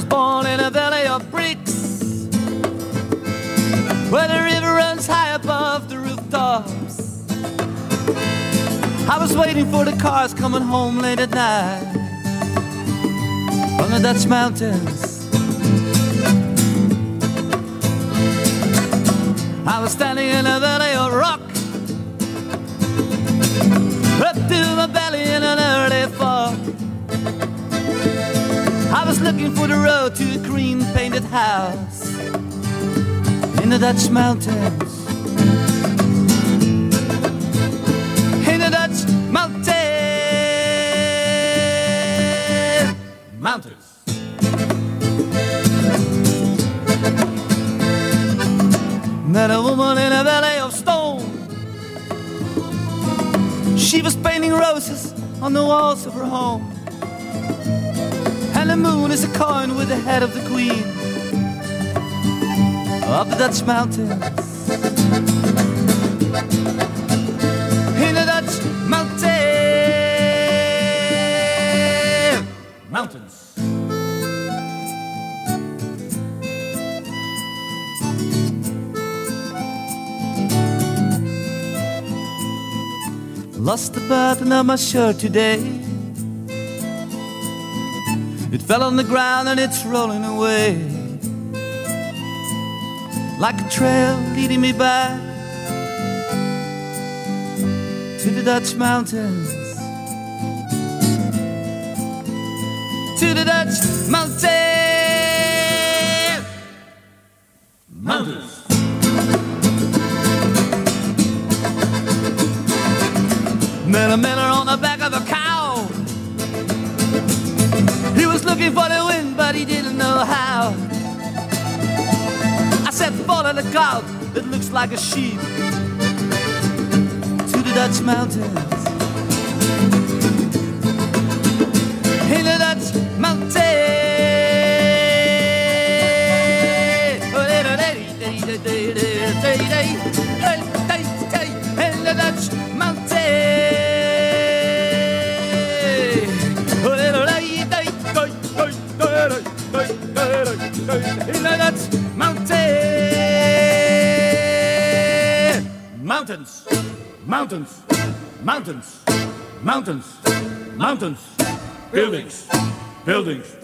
was born in a valley of bricks where the river runs high above the rooftops. I was waiting for the cars coming home late at night on the Dutch mountains. I was standing in a valley of rock looking for the road to a green painted house in the Dutch mountains. In the Dutch mountains. Mountains. Met a woman in a valley of stone. She was painting roses on the walls of her home. And the moon is a coin with the head of the queen of the Dutch mountains. In the Dutch mountains. Mountains. Lost the button of my shirt today. It fell on the ground and it's rolling away. Like a trail leading me back to the Dutch mountains. To the Dutch mountains. Mountains. Met a miller on the back looking for the wind, but he didn't know how. I said, follow the cloud that looks like a sheep to the Dutch mountains. In the Dutch mountains. Mountains. Mountains, mountains, mountains, mountains, buildings, buildings,